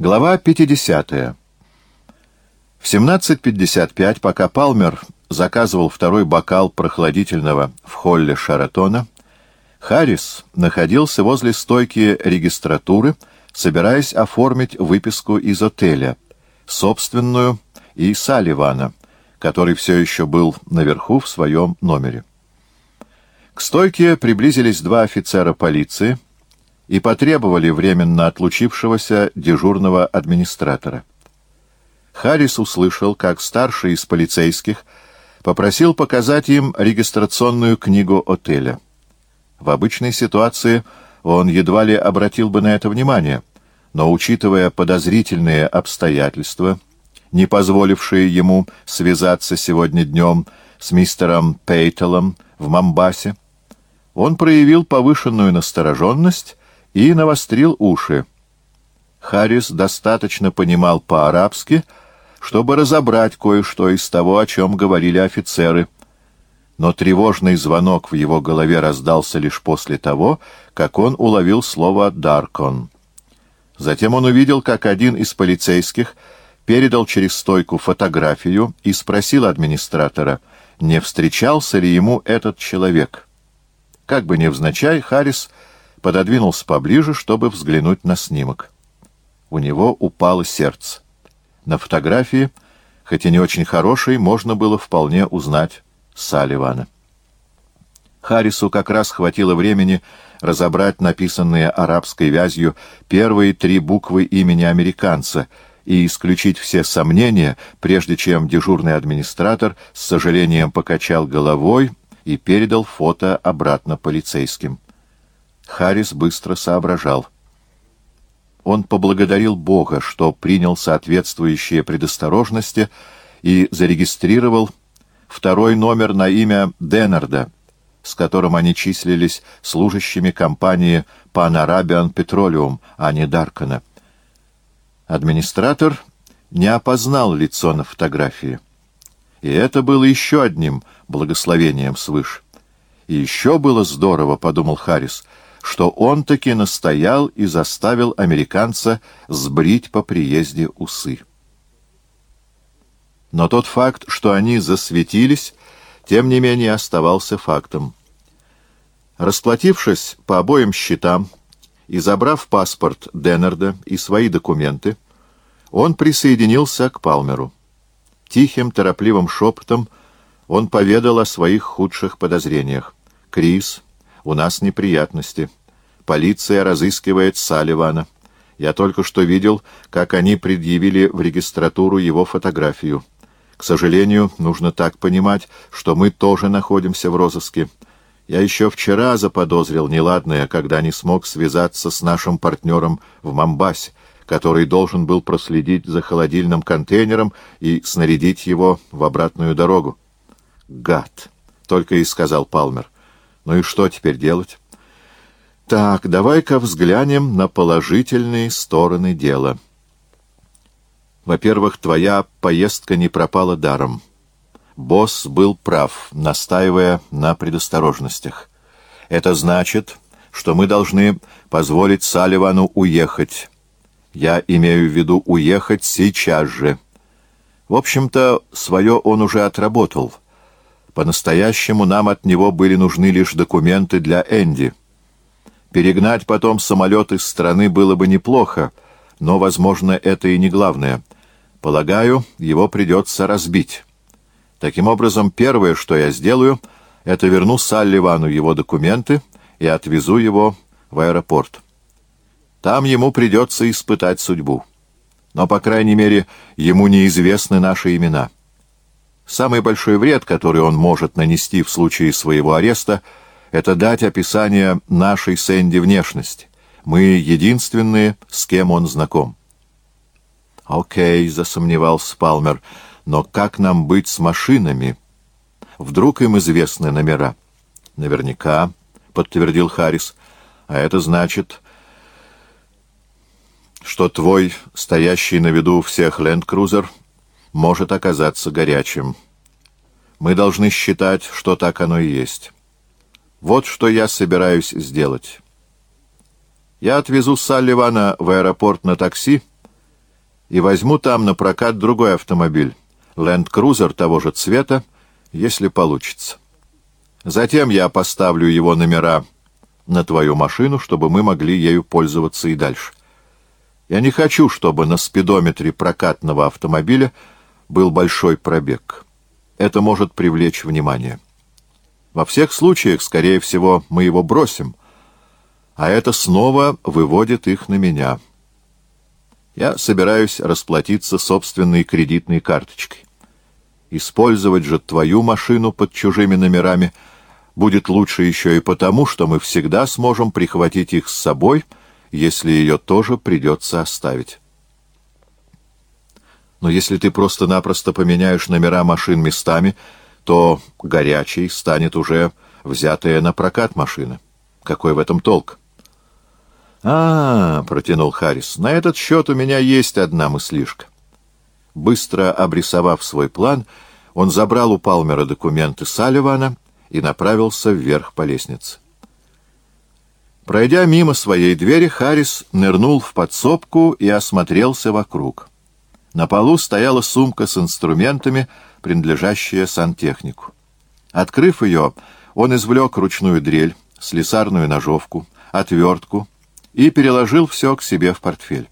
Глава 50. В 17.55, пока Палмер заказывал второй бокал прохладительного в холле Шаратона, Харрис находился возле стойки регистратуры, собираясь оформить выписку из отеля, собственную и Салливана, который все еще был наверху в своем номере. К стойке приблизились два офицера полиции и потребовали временно отлучившегося дежурного администратора. Харрис услышал, как старший из полицейских попросил показать им регистрационную книгу отеля. В обычной ситуации он едва ли обратил бы на это внимание, но, учитывая подозрительные обстоятельства, не позволившие ему связаться сегодня днем с мистером Пейтелом в Мамбасе, он проявил повышенную настороженность и навострил уши. Харрис достаточно понимал по-арабски, чтобы разобрать кое-что из того, о чем говорили офицеры. Но тревожный звонок в его голове раздался лишь после того, как он уловил слово «Даркон». Затем он увидел, как один из полицейских передал через стойку фотографию и спросил администратора, не встречался ли ему этот человек. Как бы невзначай, Харрис пододвинулся поближе, чтобы взглянуть на снимок. У него упало сердце. На фотографии, хоть и не очень хорошей, можно было вполне узнать Салливана. Харрису как раз хватило времени разобрать написанные арабской вязью первые три буквы имени американца и исключить все сомнения, прежде чем дежурный администратор с сожалением покачал головой и передал фото обратно полицейским. Харрис быстро соображал — он поблагодарил Бога, что принял соответствующие предосторожности и зарегистрировал второй номер на имя Деннерда, с которым они числились служащими компании Pan Arabian Petroleum, а не Даркона. Администратор не опознал лицо на фотографии. И это было еще одним благословением свыше. И еще было здорово, — подумал Харрис, — что он таки настоял и заставил американца сбрить по приезде усы. Но тот факт, что они засветились, тем не менее оставался фактом. Расплатившись по обоим счетам и забрав паспорт Деннерда и свои документы, он присоединился к Палмеру. Тихим, торопливым шепотом он поведал о своих худших подозрениях. «Крис, у нас неприятности. Полиция разыскивает Салливана. Я только что видел, как они предъявили в регистратуру его фотографию. К сожалению, нужно так понимать, что мы тоже находимся в розыске. Я еще вчера заподозрил неладное, когда не смог связаться с нашим партнером в Мамбасе, который должен был проследить за холодильным контейнером и снарядить его в обратную дорогу. «Гад!» — только и сказал Палмер. Ну и что теперь делать? Так, давай-ка взглянем на положительные стороны дела. Во-первых, твоя поездка не пропала даром. Босс был прав, настаивая на предосторожностях. Это значит, что мы должны позволить Салливану уехать. Я имею в виду уехать сейчас же. В общем-то, свое он уже отработал — по-настоящему нам от него были нужны лишь документы для Энди. Перегнать потом самолет из страны было бы неплохо, но, возможно, это и не главное. Полагаю, его придется разбить. Таким образом, первое, что я сделаю, это верну Салливану его документы и отвезу его в аэропорт. Там ему придется испытать судьбу. Но, по крайней мере, ему неизвестны наши имена». Самый большой вред, который он может нанести в случае своего ареста, это дать описание нашей Сэнди внешности. Мы единственные, с кем он знаком. «Окей», — засомневался Палмер, — «но как нам быть с машинами? Вдруг им известны номера?» «Наверняка», — подтвердил Харрис. «А это значит, что твой, стоящий на виду всех ленд-крузер, может оказаться горячим. Мы должны считать, что так оно и есть. Вот что я собираюсь сделать. Я отвезу Салливана в аэропорт на такси и возьму там на прокат другой автомобиль, ленд-крузер того же цвета, если получится. Затем я поставлю его номера на твою машину, чтобы мы могли ею пользоваться и дальше. Я не хочу, чтобы на спидометре прокатного автомобиля был большой пробег. Это может привлечь внимание. Во всех случаях, скорее всего, мы его бросим, а это снова выводит их на меня. Я собираюсь расплатиться собственной кредитной карточкой. Использовать же твою машину под чужими номерами будет лучше еще и потому, что мы всегда сможем прихватить их с собой — если ее тоже придется оставить. Но если ты просто-напросто поменяешь номера машин местами, то горячей станет уже взятая на прокат машина. Какой в этом толк? А, протянул Харрис, — на этот счет у меня есть одна мыслишка. Быстро обрисовав свой план, он забрал у Палмера документы Салливана и направился вверх по лестнице. Пройдя мимо своей двери, Харрис нырнул в подсобку и осмотрелся вокруг. На полу стояла сумка с инструментами, принадлежащая сантехнику. Открыв ее, он извлек ручную дрель, слесарную ножовку, отвертку и переложил все к себе в портфель.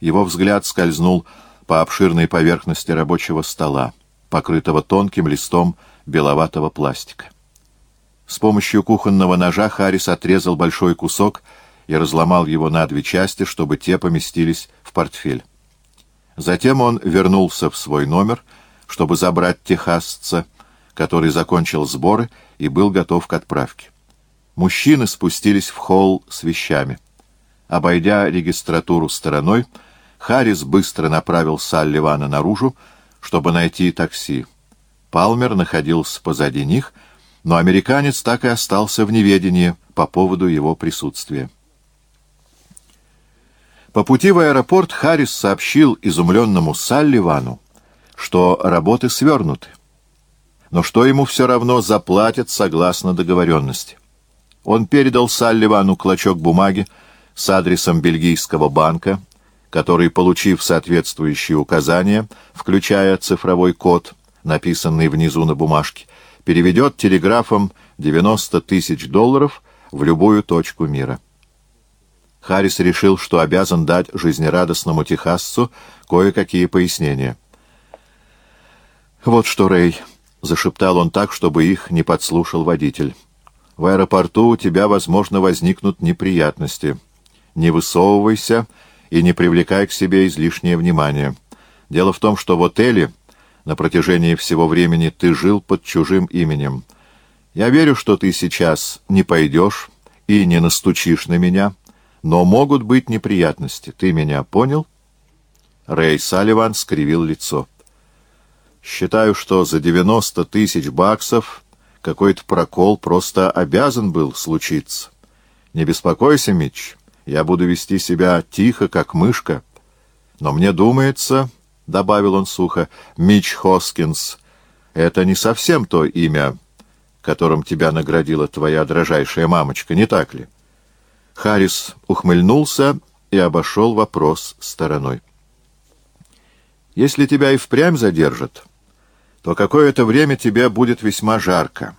Его взгляд скользнул по обширной поверхности рабочего стола, покрытого тонким листом беловатого пластика. С помощью кухонного ножа Харрис отрезал большой кусок и разломал его на две части, чтобы те поместились в портфель. Затем он вернулся в свой номер, чтобы забрать техасца, который закончил сборы и был готов к отправке. Мужчины спустились в холл с вещами. Обойдя регистратуру стороной, Харрис быстро направил Салливана наружу, чтобы найти такси. Палмер находился позади них — но американец так и остался в неведении по поводу его присутствия. По пути в аэропорт Харрис сообщил изумленному Салливану, что работы свернуты, но что ему все равно заплатят согласно договоренности. Он передал Салливану клочок бумаги с адресом бельгийского банка, который, получив соответствующие указания, включая цифровой код, написанный внизу на бумажке, переведет телеграфом 90 тысяч долларов в любую точку мира. Харрис решил, что обязан дать жизнерадостному техасцу кое-какие пояснения. «Вот что, Рэй», — зашептал он так, чтобы их не подслушал водитель. «В аэропорту у тебя, возможно, возникнут неприятности. Не высовывайся и не привлекай к себе излишнее внимание. Дело в том, что в отеле на протяжении всего времени ты жил под чужим именем. Я верю, что ты сейчас не пойдешь и не настучишь на меня, но могут быть неприятности. Ты меня понял?» Рэй Салливан скривил лицо. «Считаю, что за девяносто тысяч баксов какой-то прокол просто обязан был случиться. Не беспокойся, Митч, я буду вести себя тихо, как мышка. Но мне думается, — добавил он сухо, — Мич Хоскинс. Это не совсем то имя, которым тебя наградила твоя дрожайшая мамочка, не так ли? Харрис ухмыльнулся и обошел вопрос стороной. Если тебя и впрямь задержат, то какое-то время тебе будет весьма жарко.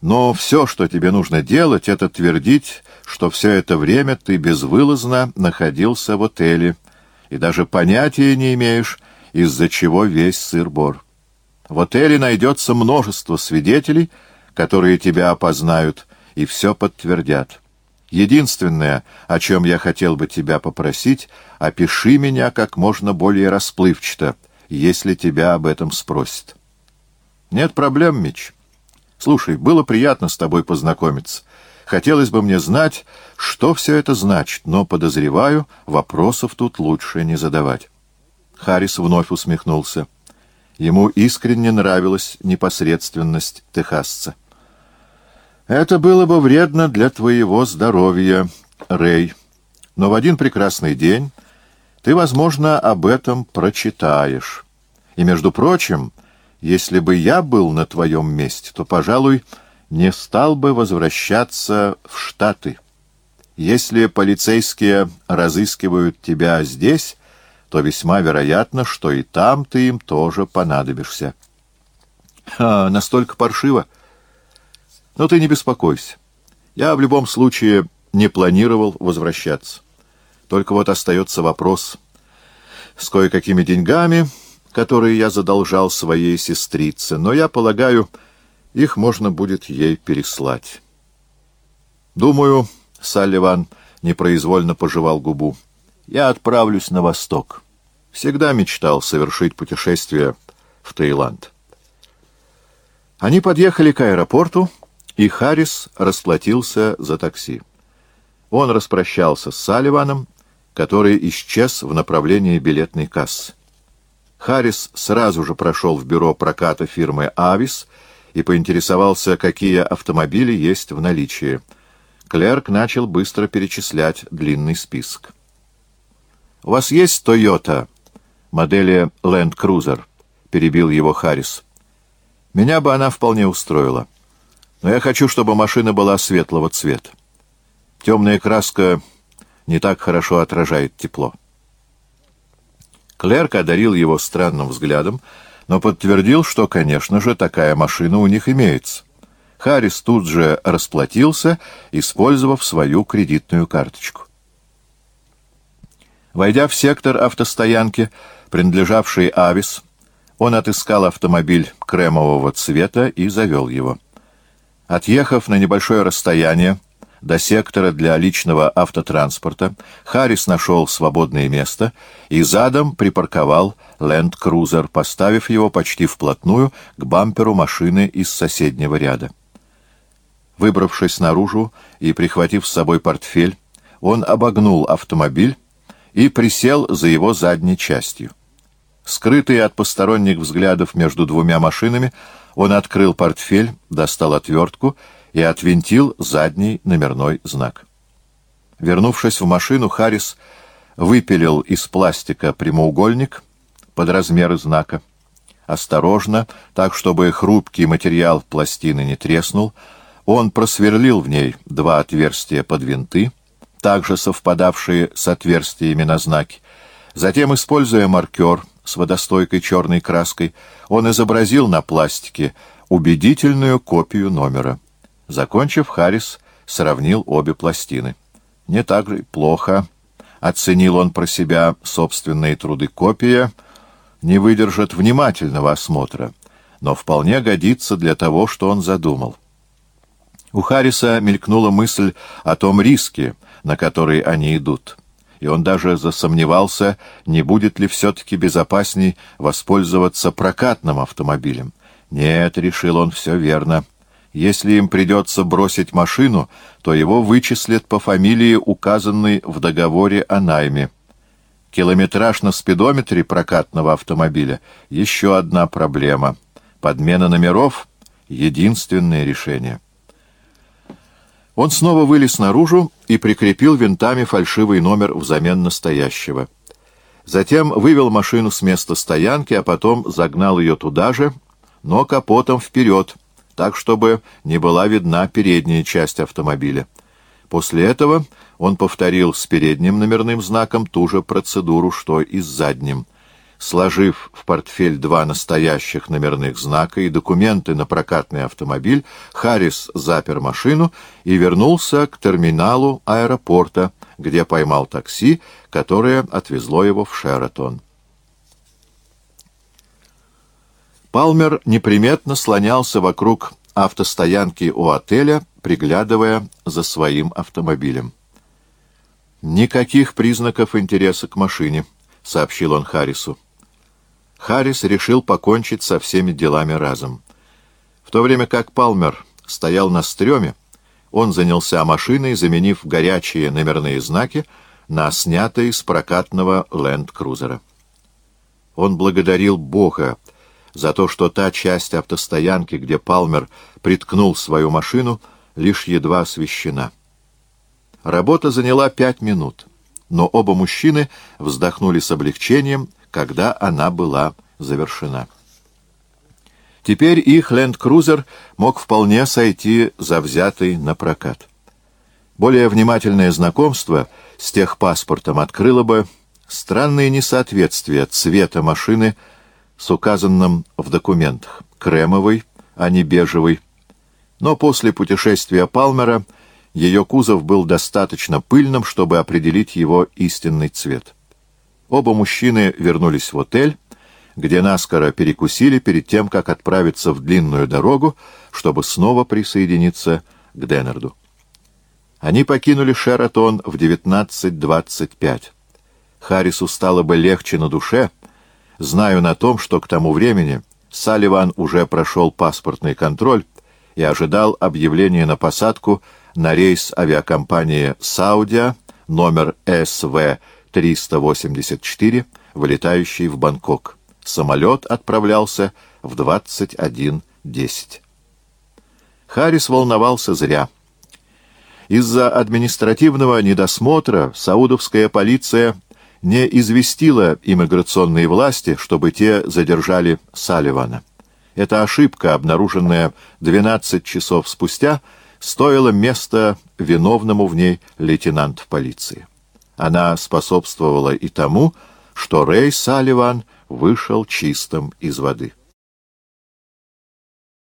Но все, что тебе нужно делать, это твердить, что все это время ты безвылазно находился в отеле, и даже понятия не имеешь, из-за чего весь сыр-бор. В отеле найдется множество свидетелей, которые тебя опознают и все подтвердят. Единственное, о чем я хотел бы тебя попросить, опиши меня как можно более расплывчато, если тебя об этом спросят. Нет проблем, Мич. Слушай, было приятно с тобой познакомиться. Хотелось бы мне знать, что все это значит, но, подозреваю, вопросов тут лучше не задавать. Харрис вновь усмехнулся. Ему искренне нравилась непосредственность техасца. «Это было бы вредно для твоего здоровья, Рэй. Но в один прекрасный день ты, возможно, об этом прочитаешь. И, между прочим, если бы я был на твоем месте, то, пожалуй, не стал бы возвращаться в Штаты. Если полицейские разыскивают тебя здесь, то весьма вероятно, что и там ты им тоже понадобишься. А, настолько паршиво. Но ты не беспокойся. Я в любом случае не планировал возвращаться. Только вот остается вопрос с кое-какими деньгами, которые я задолжал своей сестрице, но я полагаю, их можно будет ей переслать. Думаю, Салливан непроизвольно пожевал губу. Я отправлюсь на восток. Всегда мечтал совершить путешествие в Таиланд. Они подъехали к аэропорту, и Харрис расплатился за такси. Он распрощался с Салливаном, который исчез в направлении билетной кассы. Харрис сразу же прошел в бюро проката фирмы «Авис» и поинтересовался, какие автомобили есть в наличии. Клерк начал быстро перечислять длинный список. «У вас есть «Тойота» модели «Ленд Крузер»?» — перебил его Харрис. «Меня бы она вполне устроила. Но я хочу, чтобы машина была светлого цвета. Темная краска не так хорошо отражает тепло». Клерк одарил его странным взглядом, но подтвердил, что, конечно же, такая машина у них имеется. Харрис тут же расплатился, использовав свою кредитную карточку. Войдя в сектор автостоянки, принадлежавший Авис, он отыскал автомобиль кремового цвета и завел его. Отъехав на небольшое расстояние, до сектора для личного автотранспорта, Харрис нашел свободное место и задом припарковал ленд-крузер, поставив его почти вплотную к бамперу машины из соседнего ряда. Выбравшись наружу и прихватив с собой портфель, он обогнул автомобиль и присел за его задней частью. Скрытый от посторонних взглядов между двумя машинами, он открыл портфель, достал отвертку и отвинтил задний номерной знак. Вернувшись в машину, Харрис выпилил из пластика прямоугольник под размеры знака. Осторожно, так чтобы хрупкий материал пластины не треснул, он просверлил в ней два отверстия под винты, также совпадавшие с отверстиями на знаке. Затем, используя маркер с водостойкой черной краской, он изобразил на пластике убедительную копию номера. Закончив, Харрис сравнил обе пластины. Не так же плохо. Оценил он про себя собственные труды. Копия не выдержит внимательного осмотра, но вполне годится для того, что он задумал. У Харриса мелькнула мысль о том риске, на который они идут, и он даже засомневался, не будет ли все-таки безопасней воспользоваться прокатным автомобилем. Нет, решил он все верно. Если им придется бросить машину, то его вычислят по фамилии, указанной в договоре о найме. Километраж на спидометре прокатного автомобиля — еще одна проблема. Подмена номеров — единственное решение. Он снова вылез наружу и прикрепил винтами фальшивый номер взамен настоящего. Затем вывел машину с места стоянки, а потом загнал ее туда же, но капотом вперед — так, чтобы не была видна передняя часть автомобиля. После этого он повторил с передним номерным знаком ту же процедуру, что и с задним. Сложив в портфель два настоящих номерных знака и документы на прокатный автомобиль, Харрис запер машину и вернулся к терминалу аэропорта, где поймал такси, которое отвезло его в Шератон. Палмер неприметно слонялся вокруг автостоянки у отеля, приглядывая за своим автомобилем. «Никаких признаков интереса к машине», — сообщил он Харрису. Харрис решил покончить со всеми делами разом. В то время как Палмер стоял на стреме, он занялся машиной, заменив горячие номерные знаки на снятые с прокатного ленд-крузера. Он благодарил Бога за то, что та часть автостоянки, где Палмер приткнул свою машину, лишь едва освещена. Работа заняла пять минут, но оба мужчины вздохнули с облегчением, когда она была завершена. Теперь их ленд-крузер мог вполне сойти за взятый на прокат. Более внимательное знакомство с техпаспортом открыло бы Странное несоответствие цвета машины с указанным в документах. Кремовый, а не бежевый. Но после путешествия Палмера ее кузов был достаточно пыльным, чтобы определить его истинный цвет. Оба мужчины вернулись в отель, где наскоро перекусили перед тем, как отправиться в длинную дорогу, чтобы снова присоединиться к Деннерду. Они покинули Шератон в 19.25. Харрису стало бы легче на душе, знаю на том, что к тому времени Салливан уже прошел паспортный контроль и ожидал объявления на посадку на рейс авиакомпании «Саудия» номер СВ-384, вылетающий в Бангкок. Самолет отправлялся в 21.10. Харрис волновался зря. Из-за административного недосмотра саудовская полиция не известила иммиграционные власти, чтобы те задержали Салливана. Эта ошибка, обнаруженная 12 часов спустя, стоила места виновному в ней лейтенант полиции. Она способствовала и тому, что Рэй Салливан вышел чистым из воды.